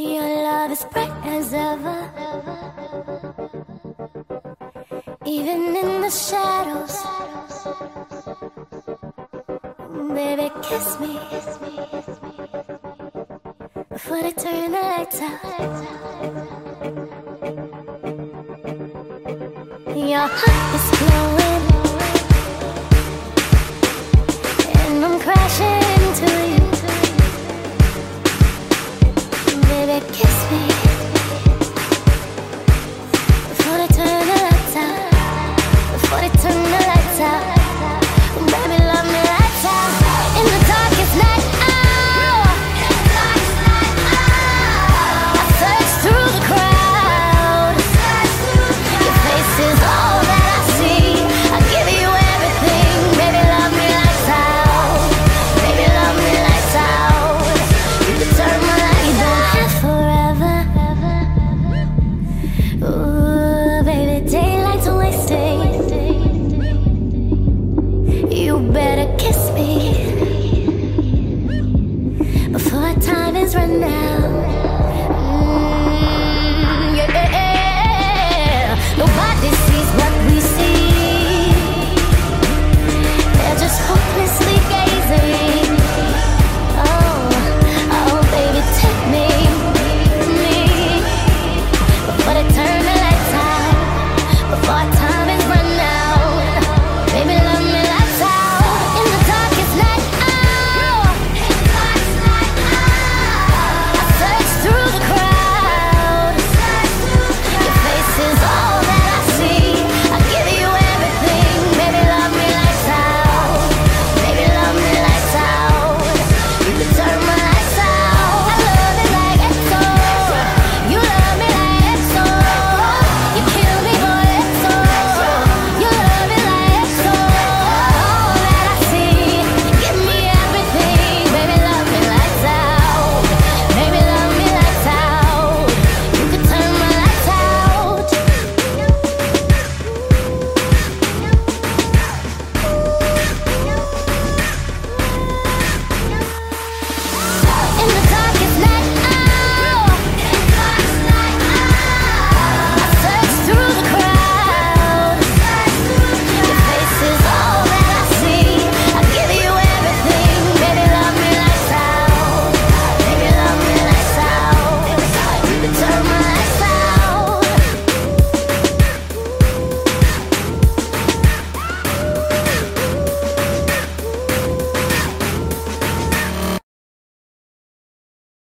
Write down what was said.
Your love is bright as ever. Even in the shadows. Baby, kiss me. Before they turn the lights out. Your heart is glowing. And I'm crashing. Before they turn